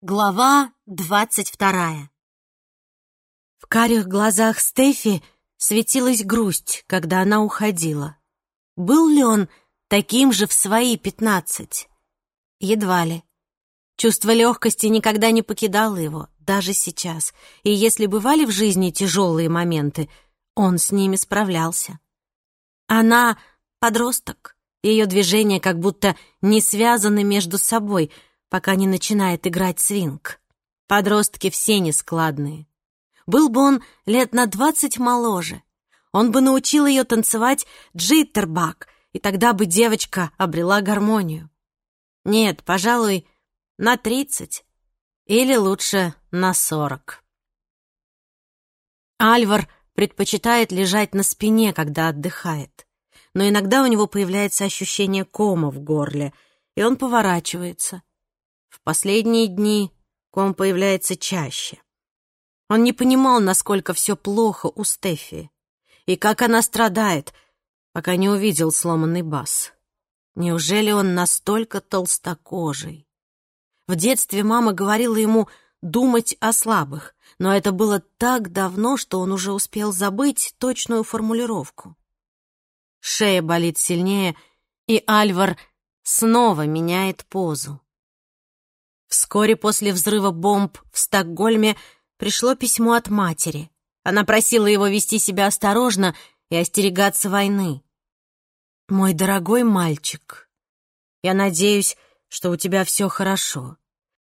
Глава двадцать вторая В карих глазах Стефи светилась грусть, когда она уходила. Был ли он таким же в свои пятнадцать? Едва ли. Чувство легкости никогда не покидало его, даже сейчас. И если бывали в жизни тяжелые моменты, он с ними справлялся. Она — подросток. Ее движения как будто не связаны между собой — пока не начинает играть свинг. Подростки все нескладные. Был бы он лет на двадцать моложе, он бы научил ее танцевать джиттербак, и тогда бы девочка обрела гармонию. Нет, пожалуй, на тридцать или лучше на сорок. Альвар предпочитает лежать на спине, когда отдыхает, но иногда у него появляется ощущение кома в горле, и он поворачивается. В последние дни ком появляется чаще. Он не понимал, насколько все плохо у Стефи и как она страдает, пока не увидел сломанный бас. Неужели он настолько толстокожий? В детстве мама говорила ему думать о слабых, но это было так давно, что он уже успел забыть точную формулировку. Шея болит сильнее, и Альвар снова меняет позу. Вскоре после взрыва бомб в Стокгольме пришло письмо от матери. Она просила его вести себя осторожно и остерегаться войны. «Мой дорогой мальчик, я надеюсь, что у тебя все хорошо,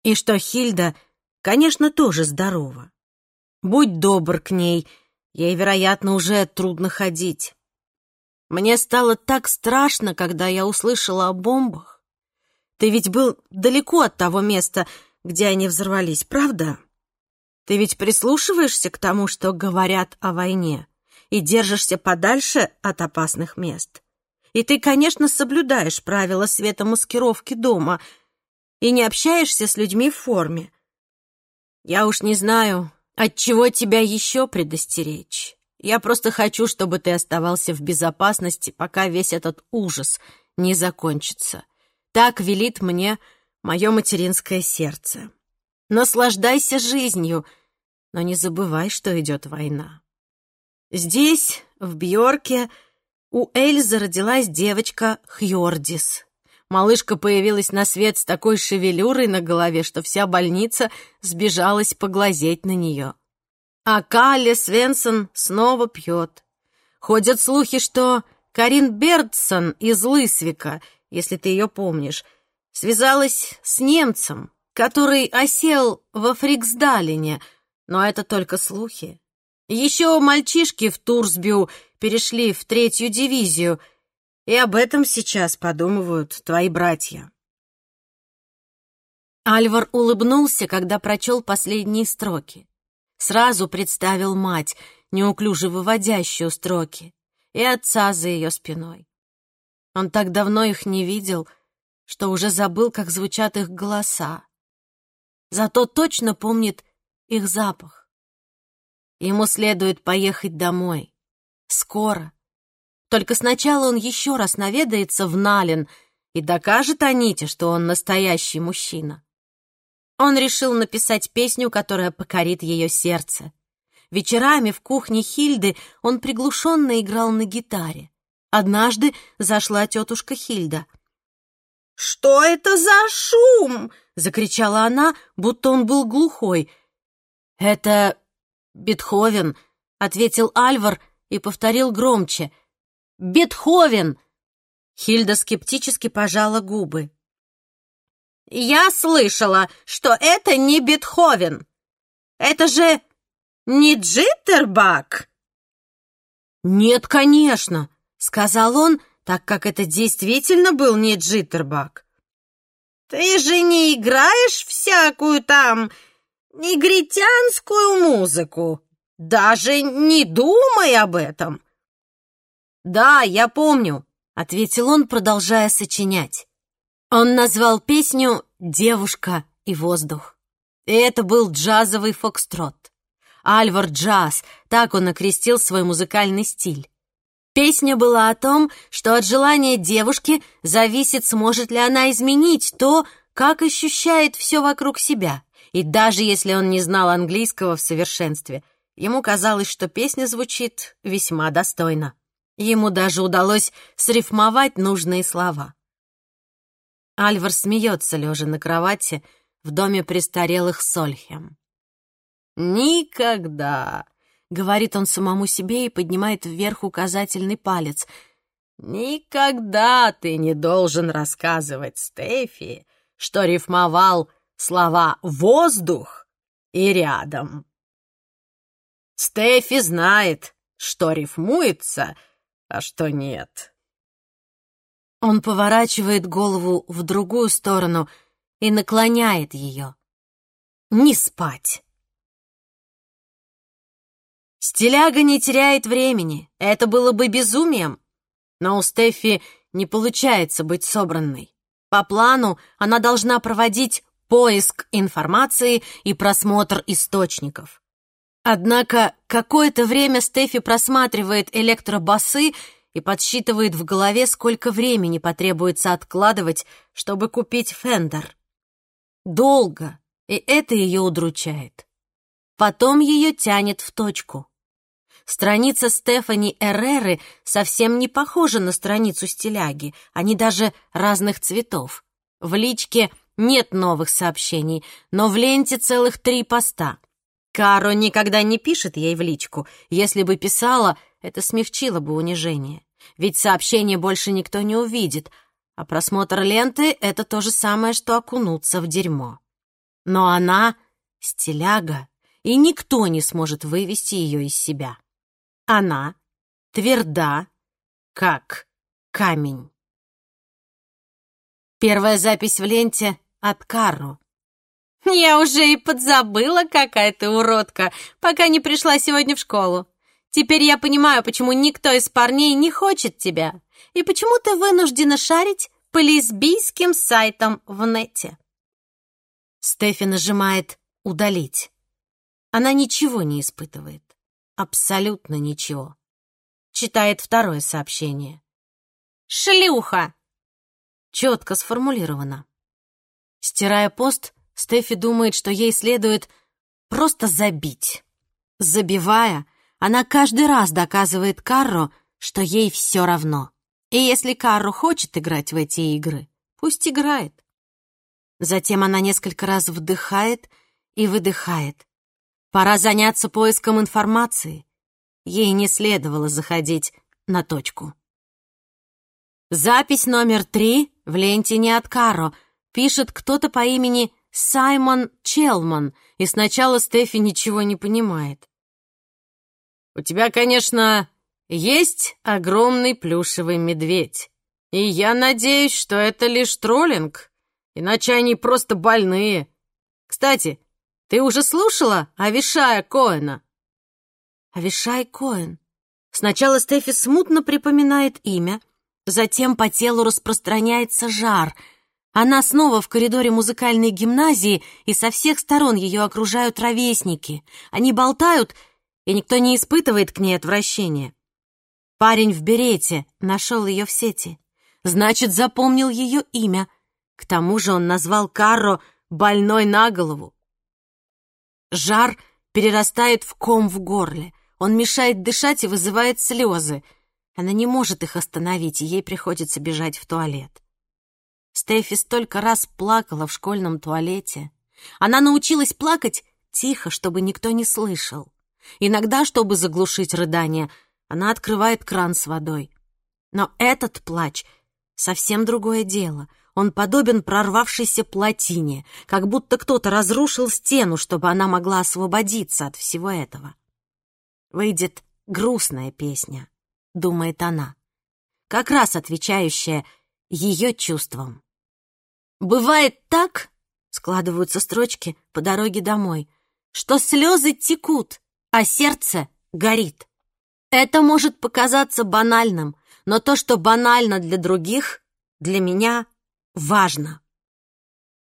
и что Хильда, конечно, тоже здорова. Будь добр к ней, ей, вероятно, уже трудно ходить. Мне стало так страшно, когда я услышала о бомбах. Ты ведь был далеко от того места, где они взорвались, правда? Ты ведь прислушиваешься к тому, что говорят о войне, и держишься подальше от опасных мест. И ты, конечно, соблюдаешь правила светомаскировки дома и не общаешься с людьми в форме. Я уж не знаю, от чего тебя еще предостеречь. Я просто хочу, чтобы ты оставался в безопасности, пока весь этот ужас не закончится. Так велит мне мое материнское сердце. Наслаждайся жизнью, но не забывай, что идет война. Здесь, в Бьорке, у Эльзы родилась девочка Хьордис. Малышка появилась на свет с такой шевелюрой на голове, что вся больница сбежалась поглазеть на нее. А Калли Свенсон снова пьет. Ходят слухи, что Карин Бердсон из Лысвика если ты ее помнишь, связалась с немцем, который осел во Фриксдалине, но это только слухи. Еще мальчишки в Турсбю перешли в третью дивизию, и об этом сейчас подумывают твои братья. Альвар улыбнулся, когда прочел последние строки. Сразу представил мать, неуклюже выводящую строки, и отца за ее спиной. Он так давно их не видел, что уже забыл, как звучат их голоса. Зато точно помнит их запах. Ему следует поехать домой. Скоро. Только сначала он еще раз наведается в Налин и докажет Аните, что он настоящий мужчина. Он решил написать песню, которая покорит ее сердце. Вечерами в кухне Хильды он приглушенно играл на гитаре. Однажды зашла тетушка Хильда. «Что это за шум?» — закричала она, будто он был глухой. «Это Бетховен», — ответил Альвар и повторил громче. «Бетховен!» Хильда скептически пожала губы. «Я слышала, что это не Бетховен. Это же не Джиттербак!» «Нет, конечно!» — сказал он, так как это действительно был не джиттербак. «Ты же не играешь всякую там негритянскую музыку? Даже не думай об этом!» «Да, я помню», — ответил он, продолжая сочинять. Он назвал песню «Девушка и воздух». Это был джазовый фокстрот. Альвар Джаз, так он окрестил свой музыкальный стиль. Песня была о том, что от желания девушки зависит, сможет ли она изменить то, как ощущает все вокруг себя, И даже если он не знал английского в совершенстве, ему казалось, что песня звучит весьма достойно. Ему даже удалось срифмовать нужные слова. Альвар смеется, лежа на кровати в доме престарелых Сольхем. «Никогда!» — говорит он самому себе и поднимает вверх указательный палец. «Никогда ты не должен рассказывать Стефи, что рифмовал слова «воздух» и «рядом». Стефи знает, что рифмуется, а что нет. Он поворачивает голову в другую сторону и наклоняет ее. Не спать. Стиляга не теряет времени. Это было бы безумием. Но у Стефи не получается быть собранной. По плану она должна проводить поиск информации и просмотр источников. Однако какое-то время Стефи просматривает электробасы и подсчитывает в голове, сколько времени потребуется откладывать, чтобы купить Фендер. Долго, и это ее удручает. Потом ее тянет в точку. Страница Стефани Эрреры совсем не похожа на страницу стиляги, они даже разных цветов. В личке нет новых сообщений, но в ленте целых три поста. Каро никогда не пишет ей в личку. Если бы писала, это смягчило бы унижение. Ведь сообщение больше никто не увидит, а просмотр ленты — это то же самое, что окунуться в дерьмо. Но она — стиляга, и никто не сможет вывести ее из себя. Она тверда, как камень. Первая запись в ленте от Карру. «Я уже и подзабыла, какая ты уродка, пока не пришла сегодня в школу. Теперь я понимаю, почему никто из парней не хочет тебя, и почему ты вынуждена шарить по лесбийским сайтам в нете». Стефи нажимает «Удалить». Она ничего не испытывает. Абсолютно ничего. Читает второе сообщение. «Шлюха!» Четко сформулировано. Стирая пост, Стефи думает, что ей следует просто забить. Забивая, она каждый раз доказывает Карро, что ей все равно. И если Карро хочет играть в эти игры, пусть играет. Затем она несколько раз вдыхает и выдыхает. Пора заняться поиском информации. Ей не следовало заходить на точку. Запись номер три в ленте не от Каро. Пишет кто-то по имени Саймон Челман, и сначала Стефи ничего не понимает. «У тебя, конечно, есть огромный плюшевый медведь, и я надеюсь, что это лишь троллинг, иначе они просто больные. Кстати, ты уже слушала Авишая Коэна?» Авишай Коэн. Сначала Стефи смутно припоминает имя, затем по телу распространяется жар. Она снова в коридоре музыкальной гимназии, и со всех сторон ее окружают ровесники. Они болтают, и никто не испытывает к ней отвращения. Парень в берете нашел ее в сети. Значит, запомнил ее имя. К тому же он назвал Карро больной на голову. Жар перерастает в ком в горле. Он мешает дышать и вызывает слезы. Она не может их остановить, и ей приходится бежать в туалет. Стефи столько раз плакала в школьном туалете. Она научилась плакать тихо, чтобы никто не слышал. Иногда, чтобы заглушить рыдание, она открывает кран с водой. Но этот плач — совсем другое дело — он подобен прорвавшейся плотине, как будто кто-то разрушил стену, чтобы она могла освободиться от всего этого. Выйдет грустная песня, думает она, как раз отвечающая ее чувствам. Бывает так, складываются строчки по дороге домой, что слезы текут, а сердце горит. Это может показаться банальным, но то, что банально для других, для меня важно.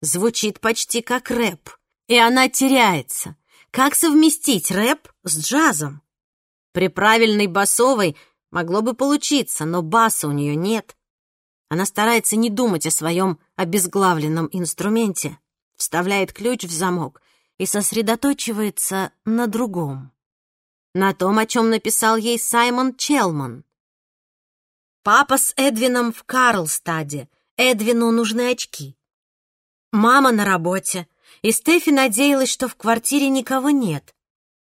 Звучит почти как рэп, и она теряется. Как совместить рэп с джазом? При правильной басовой могло бы получиться, но баса у нее нет. Она старается не думать о своем обезглавленном инструменте, вставляет ключ в замок и сосредоточивается на другом. На том, о чем написал ей Саймон Челман. Папа с Эдвином в Карлстаде. Эдвину нужны очки. Мама на работе, и Стефи надеялась, что в квартире никого нет.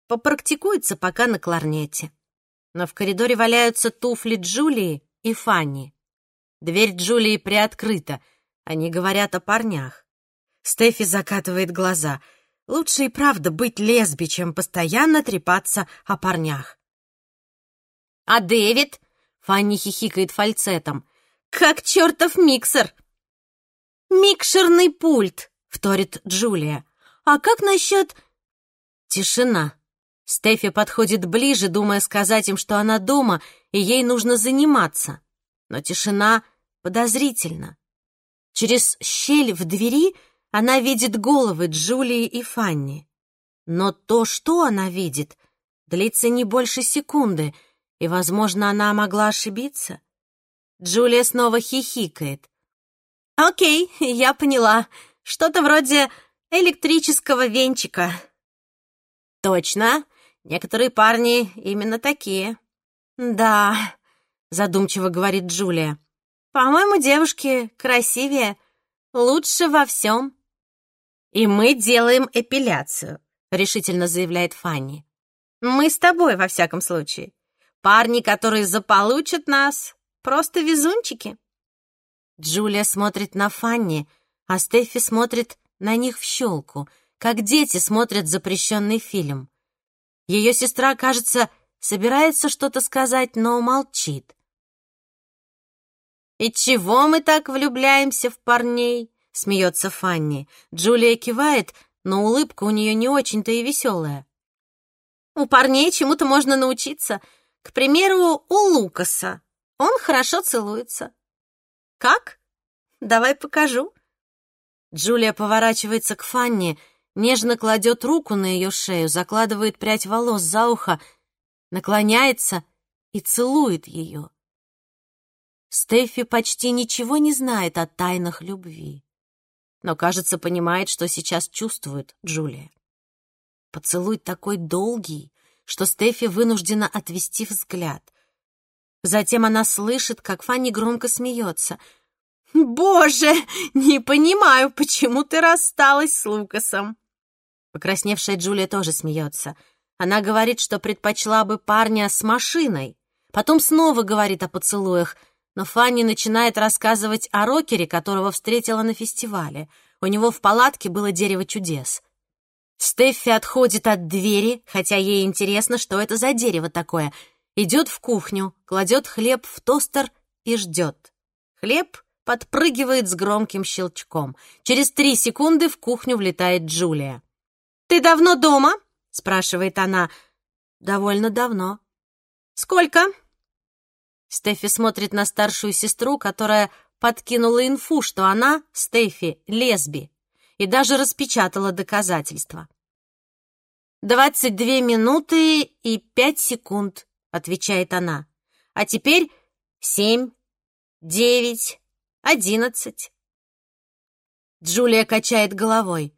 Попрактикуется пока на кларнете. Но в коридоре валяются туфли Джулии и Фанни. Дверь Джулии приоткрыта. Они говорят о парнях. Стефи закатывает глаза. Лучше и правда быть лесби, чем постоянно трепаться о парнях. «А Дэвид?» — Фанни хихикает фальцетом. «Как чертов миксер!» «Микшерный пульт!» — вторит Джулия. «А как насчет...» Тишина. Стефи подходит ближе, думая сказать им, что она дома, и ей нужно заниматься. Но тишина подозрительна. Через щель в двери она видит головы Джулии и Фанни. Но то, что она видит, длится не больше секунды, и, возможно, она могла ошибиться. Джулия снова хихикает. «Окей, я поняла. Что-то вроде электрического венчика». «Точно. Некоторые парни именно такие». «Да», — задумчиво говорит Джулия. «По-моему, девушки красивее, лучше во всем». «И мы делаем эпиляцию», — решительно заявляет Фанни. «Мы с тобой, во всяком случае. Парни, которые заполучат нас, просто везунчики». Джулия смотрит на Фанни, а Стефи смотрит на них в щелку, как дети смотрят запрещенный фильм. Ее сестра, кажется, собирается что-то сказать, но молчит. «И чего мы так влюбляемся в парней?» — смеется Фанни. Джулия кивает, но улыбка у нее не очень-то и веселая. «У парней чему-то можно научиться. К примеру, у Лукаса. Он хорошо целуется. «Как? Давай покажу». Джулия поворачивается к Фанни, нежно кладет руку на ее шею, закладывает прядь волос за ухо, наклоняется и целует ее. Стефи почти ничего не знает о тайнах любви, но, кажется, понимает, что сейчас чувствует Джулия. Поцелуй такой долгий, что Стефи вынуждена отвести взгляд. Затем она слышит, как Фанни громко смеется. «Боже, не понимаю, почему ты рассталась с Лукасом?» Покрасневшая Джулия тоже смеется. Она говорит, что предпочла бы парня с машиной. Потом снова говорит о поцелуях, но Фанни начинает рассказывать о рокере, которого встретила на фестивале. У него в палатке было дерево чудес. Стеффи отходит от двери, хотя ей интересно, что это за дерево такое — идет в кухню, кладет хлеб в тостер и ждет. Хлеб подпрыгивает с громким щелчком. Через три секунды в кухню влетает Джулия. «Ты давно дома?» — спрашивает она. «Довольно давно». «Сколько?» Стефи смотрит на старшую сестру, которая подкинула инфу, что она, Стефи, лесби, и даже распечатала доказательства. «Двадцать две минуты и пять секунд», отвечает она. А теперь семь, девять, одиннадцать. Джулия качает головой.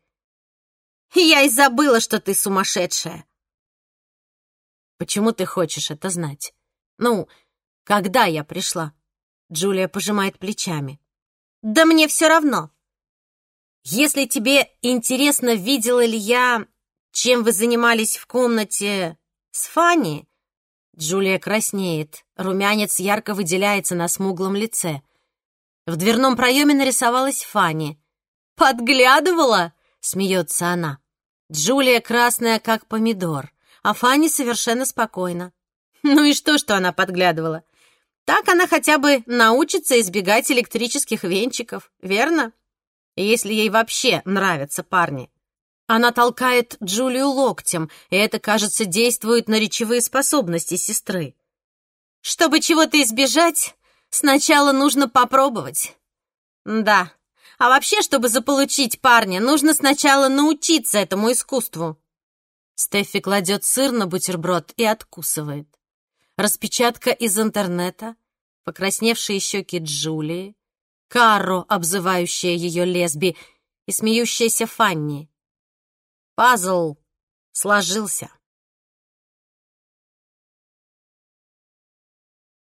Я и забыла, что ты сумасшедшая. Почему ты хочешь это знать? Ну, когда я пришла? Джулия пожимает плечами. Да мне все равно. Если тебе интересно, видела ли я, чем вы занимались в комнате с Фанни, Джулия краснеет, румянец ярко выделяется на смуглом лице. В дверном проеме нарисовалась Фанни. «Подглядывала?» — смеется она. Джулия красная, как помидор, а Фанни совершенно спокойна. Ну и что, что она подглядывала? Так она хотя бы научится избегать электрических венчиков, верно? Если ей вообще нравятся парни. Она толкает Джулию локтем, и это, кажется, действует на речевые способности сестры. Чтобы чего-то избежать, сначала нужно попробовать. Да, а вообще, чтобы заполучить парня, нужно сначала научиться этому искусству. Стеффи кладет сыр на бутерброд и откусывает. Распечатка из интернета, покрасневшие щеки Джулии, Карро, обзывающая ее лесби, и смеющаяся Фанни. Пазл сложился.